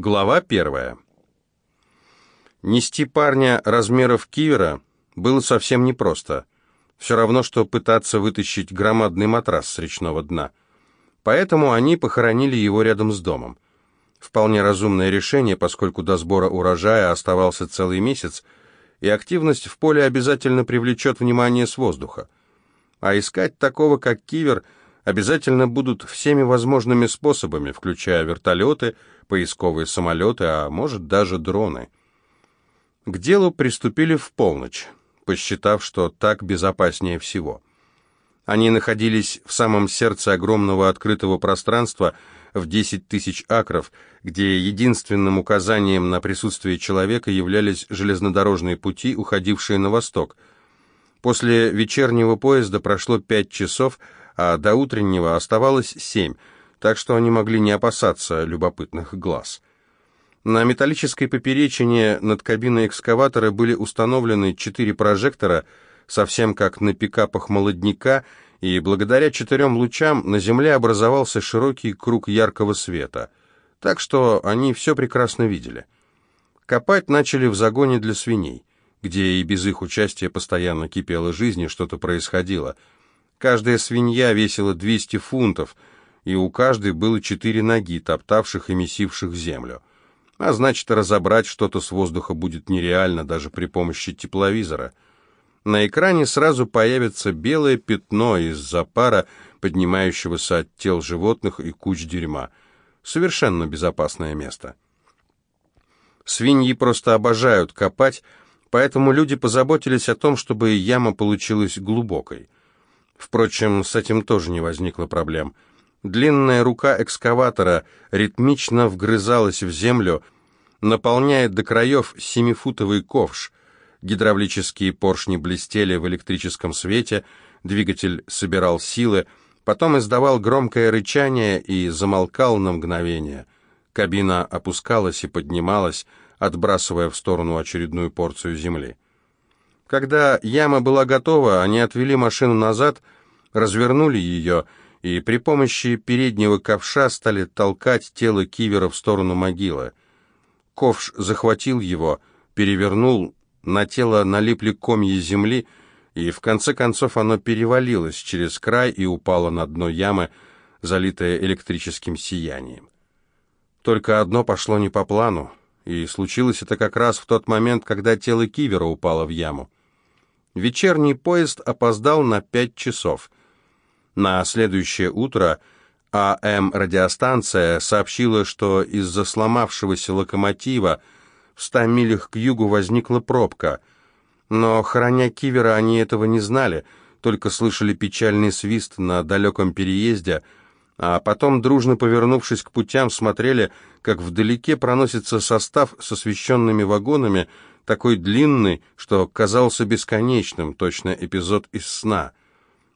Глава первая. Нести парня размеров кивера было совсем непросто. Все равно, что пытаться вытащить громадный матрас с речного дна. Поэтому они похоронили его рядом с домом. Вполне разумное решение, поскольку до сбора урожая оставался целый месяц, и активность в поле обязательно привлечет внимание с воздуха. А искать такого, как кивер – обязательно будут всеми возможными способами, включая вертолеты, поисковые самолеты, а может даже дроны. К делу приступили в полночь, посчитав, что так безопаснее всего. Они находились в самом сердце огромного открытого пространства в 10 тысяч акров, где единственным указанием на присутствие человека являлись железнодорожные пути, уходившие на восток. После вечернего поезда прошло пять часов, а до утреннего оставалось семь, так что они могли не опасаться любопытных глаз. На металлической поперечине над кабиной экскаватора были установлены четыре прожектора, совсем как на пикапах молодняка, и благодаря четырем лучам на земле образовался широкий круг яркого света. Так что они все прекрасно видели. Копать начали в загоне для свиней, где и без их участия постоянно кипела жизнь и что-то происходило – Каждая свинья весила 200 фунтов, и у каждой было четыре ноги, топтавших и месивших землю. А значит, разобрать что-то с воздуха будет нереально даже при помощи тепловизора. На экране сразу появится белое пятно из-за пара, поднимающегося от тел животных и куч дерьма. Совершенно безопасное место. Свиньи просто обожают копать, поэтому люди позаботились о том, чтобы яма получилась глубокой. Впрочем, с этим тоже не возникло проблем. Длинная рука экскаватора ритмично вгрызалась в землю, наполняя до краев семифутовый ковш. Гидравлические поршни блестели в электрическом свете, двигатель собирал силы, потом издавал громкое рычание и замолкал на мгновение. Кабина опускалась и поднималась, отбрасывая в сторону очередную порцию земли. Когда яма была готова, они отвели машину назад, развернули ее и при помощи переднего ковша стали толкать тело кивера в сторону могилы. Ковш захватил его, перевернул, на тело налипли комья земли, и в конце концов оно перевалилось через край и упало на дно ямы, залитое электрическим сиянием. Только одно пошло не по плану, и случилось это как раз в тот момент, когда тело кивера упало в яму. Вечерний поезд опоздал на пять часов. На следующее утро АМ-радиостанция сообщила, что из-за сломавшегося локомотива в ста милях к югу возникла пробка. Но, храня кивера, они этого не знали, только слышали печальный свист на далеком переезде, а потом, дружно повернувшись к путям, смотрели, как вдалеке проносится состав с освещенными вагонами, такой длинный, что казался бесконечным, точно эпизод из сна.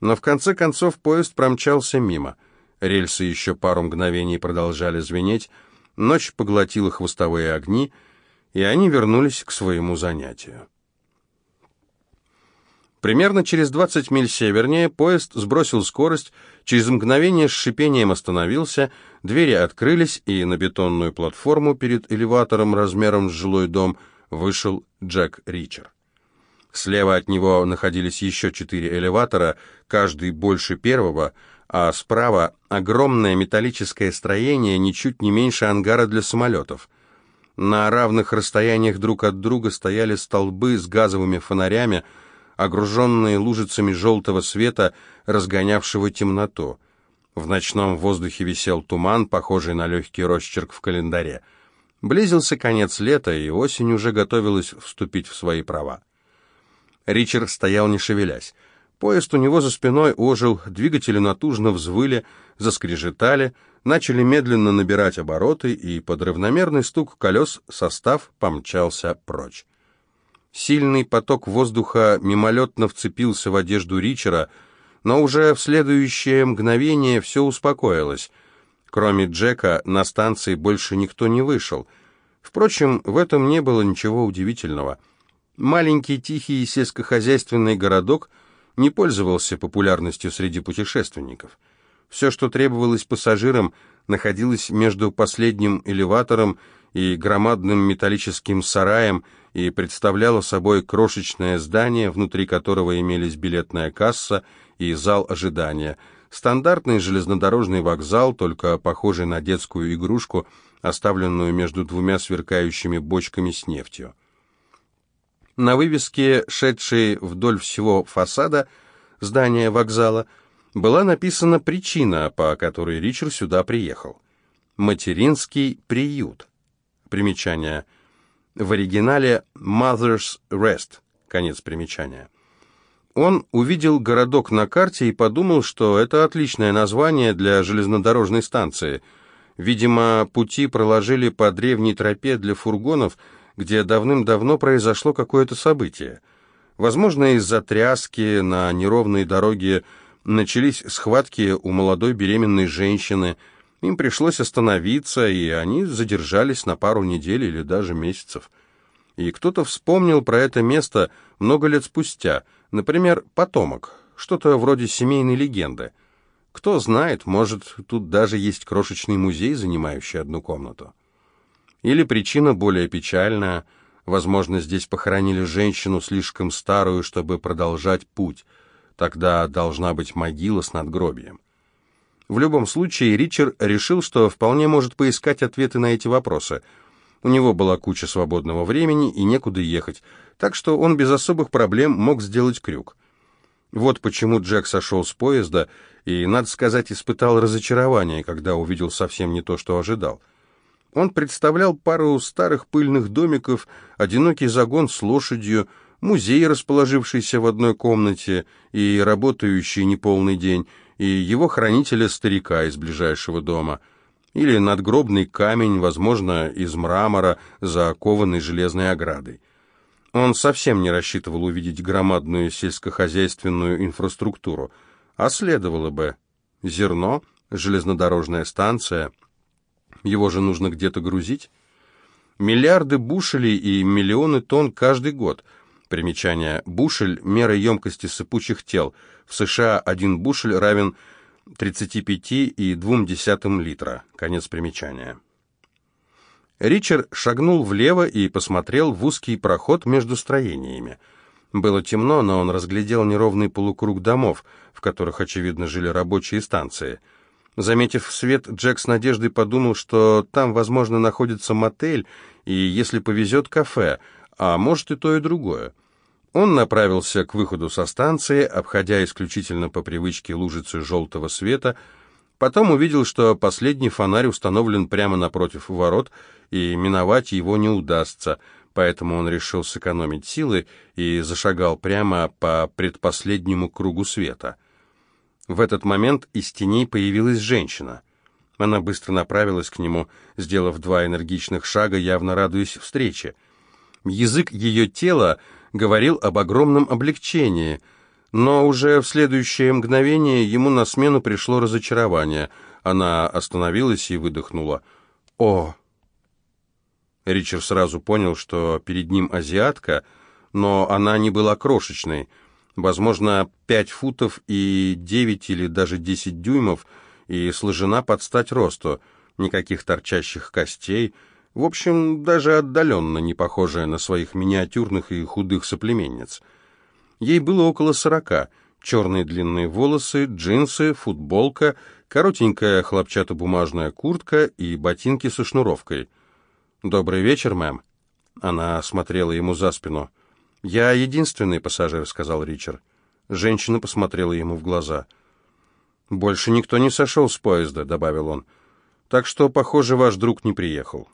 Но в конце концов поезд промчался мимо. Рельсы еще пару мгновений продолжали звенеть, ночь поглотила хвостовые огни, и они вернулись к своему занятию. Примерно через 20 миль севернее поезд сбросил скорость, через мгновение с шипением остановился, двери открылись, и на бетонную платформу перед элеватором размером с жилой дом – вышел Джек Ричер. Слева от него находились еще четыре элеватора, каждый больше первого, а справа огромное металлическое строение, ничуть не меньше ангара для самолетов. На равных расстояниях друг от друга стояли столбы с газовыми фонарями, огруженные лужицами желтого света, разгонявшего темноту. В ночном воздухе висел туман, похожий на легкий росчерк в календаре. Близился конец лета, и осень уже готовилась вступить в свои права. Ричард стоял не шевелясь. Поезд у него за спиной ожил, двигатели натужно взвыли, заскрежетали, начали медленно набирать обороты, и под равномерный стук колес состав помчался прочь. Сильный поток воздуха мимолетно вцепился в одежду Ричера, но уже в следующее мгновение все успокоилось. Кроме Джека, на станции больше никто не вышел. Впрочем, в этом не было ничего удивительного. Маленький тихий сельскохозяйственный городок не пользовался популярностью среди путешественников. Все, что требовалось пассажирам, находилось между последним элеватором и громадным металлическим сараем и представляла собой крошечное здание, внутри которого имелись билетная касса и зал ожидания. Стандартный железнодорожный вокзал, только похожий на детскую игрушку, оставленную между двумя сверкающими бочками с нефтью. На вывеске, шедшей вдоль всего фасада здания вокзала, была написана причина, по которой Ричард сюда приехал. «Материнский приют». Примечание. В оригинале «Mother's Rest». Конец примечания. Он увидел городок на карте и подумал, что это отличное название для железнодорожной станции. Видимо, пути проложили по древней тропе для фургонов, где давным-давно произошло какое-то событие. Возможно, из-за тряски на неровной дороге начались схватки у молодой беременной женщины. Им пришлось остановиться, и они задержались на пару недель или даже месяцев. И кто-то вспомнил про это место много лет спустя, например, потомок, что-то вроде семейной легенды. Кто знает, может, тут даже есть крошечный музей, занимающий одну комнату. Или причина более печальная, возможно, здесь похоронили женщину слишком старую, чтобы продолжать путь – Тогда должна быть могила с надгробием. В любом случае, Ричард решил, что вполне может поискать ответы на эти вопросы. У него была куча свободного времени и некуда ехать, так что он без особых проблем мог сделать крюк. Вот почему Джек сошел с поезда и, надо сказать, испытал разочарование, когда увидел совсем не то, что ожидал. Он представлял пару старых пыльных домиков, одинокий загон с лошадью, музей, расположившийся в одной комнате и работающий неполный день, и его хранителя-старика из ближайшего дома, или надгробный камень, возможно, из мрамора, закованный железной оградой. Он совсем не рассчитывал увидеть громадную сельскохозяйственную инфраструктуру, а следовало бы. Зерно, железнодорожная станция. Его же нужно где-то грузить. Миллиарды бушелей и миллионы тонн каждый год – Примечание. Бушель – мера емкости сыпучих тел. В США один бушель равен 35,2 литра. Конец примечания. Ричард шагнул влево и посмотрел в узкий проход между строениями. Было темно, но он разглядел неровный полукруг домов, в которых, очевидно, жили рабочие станции. Заметив свет, Джек с надеждой подумал, что там, возможно, находится мотель и, если повезет, кафе, а может и то, и другое. Он направился к выходу со станции, обходя исключительно по привычке лужицы желтого света, потом увидел, что последний фонарь установлен прямо напротив ворот, и миновать его не удастся, поэтому он решил сэкономить силы и зашагал прямо по предпоследнему кругу света. В этот момент из теней появилась женщина. Она быстро направилась к нему, сделав два энергичных шага, явно радуясь встрече. Язык ее тела говорил об огромном облегчении, но уже в следующее мгновение ему на смену пришло разочарование. Она остановилась и выдохнула. «О!» Ричард сразу понял, что перед ним азиатка, но она не была крошечной. Возможно, пять футов и девять или даже десять дюймов, и сложена под стать росту. Никаких торчащих костей — в общем, даже отдаленно не похожая на своих миниатюрных и худых соплеменниц. Ей было около сорока. Черные длинные волосы, джинсы, футболка, коротенькая хлопчатобумажная куртка и ботинки со шнуровкой. «Добрый вечер, мэм». Она смотрела ему за спину. «Я единственный пассажир», — сказал Ричард. Женщина посмотрела ему в глаза. «Больше никто не сошел с поезда», — добавил он. «Так что, похоже, ваш друг не приехал».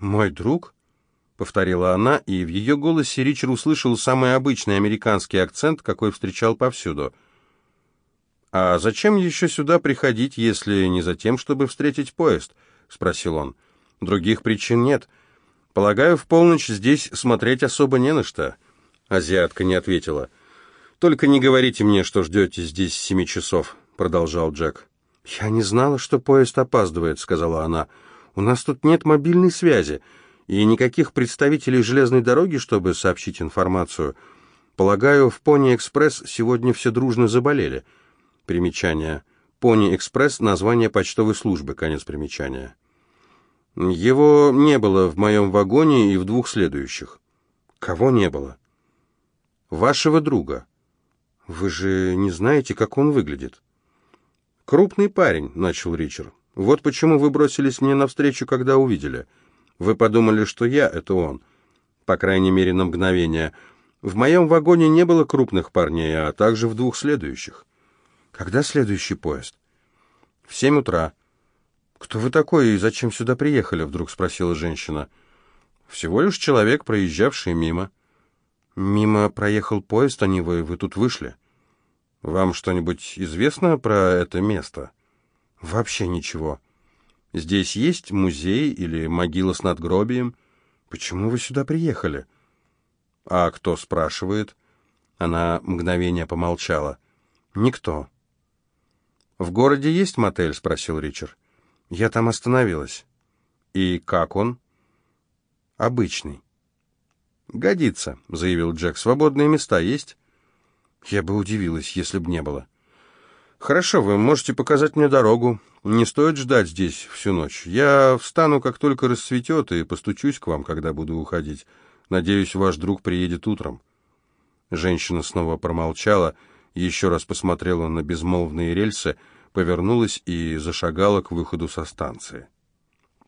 «Мой друг?» — повторила она, и в ее голосе Ричард услышал самый обычный американский акцент, какой встречал повсюду. «А зачем еще сюда приходить, если не за тем, чтобы встретить поезд?» — спросил он. «Других причин нет. Полагаю, в полночь здесь смотреть особо не на что». Азиатка не ответила. «Только не говорите мне, что ждете здесь семи часов», — продолжал Джек. «Я не знала, что поезд опаздывает», — сказала она. У нас тут нет мобильной связи и никаких представителей железной дороги, чтобы сообщить информацию. Полагаю, в Пони-экспресс сегодня все дружно заболели. Примечание. Пони-экспресс — название почтовой службы, конец примечания. Его не было в моем вагоне и в двух следующих. Кого не было? Вашего друга. Вы же не знаете, как он выглядит? Крупный парень, начал Ричард. Вот почему вы бросились мне навстречу, когда увидели. Вы подумали, что я — это он. По крайней мере, на мгновение. В моем вагоне не было крупных парней, а также в двух следующих. Когда следующий поезд? В семь утра. «Кто вы такой и зачем сюда приехали?» — вдруг спросила женщина. «Всего лишь человек, проезжавший мимо». «Мимо проехал поезд, а не вы, вы тут вышли. Вам что-нибудь известно про это место?» «Вообще ничего. Здесь есть музей или могила с надгробием? Почему вы сюда приехали?» «А кто спрашивает?» Она мгновение помолчала. «Никто». «В городе есть мотель?» — спросил Ричард. Я там остановилась. И как он? Обычный. Годится, заявил Джек. Свободные места есть? Я бы удивилась, если б не было. Хорошо, вы можете показать мне дорогу. Не стоит ждать здесь всю ночь. Я встану, как только рассветет, и постучусь к вам, когда буду уходить. Надеюсь, ваш друг приедет утром. Женщина снова промолчала, еще раз посмотрела на безмолвные рельсы, повернулась и зашагала к выходу со станции.